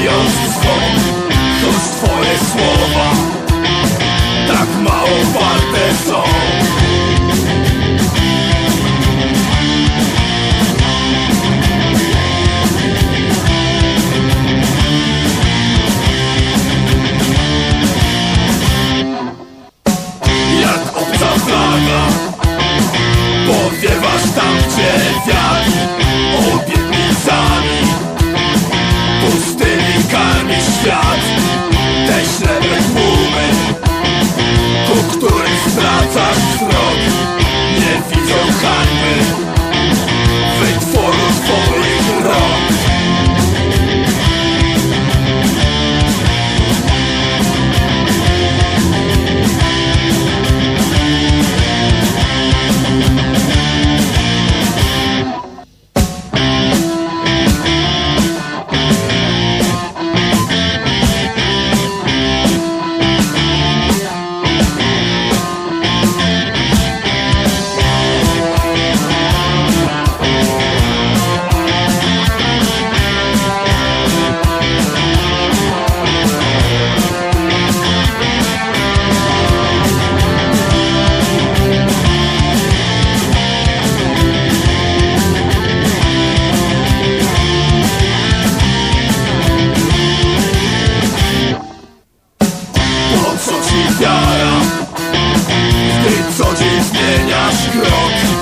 Bijąc dzwon Choć twoje słowa nasz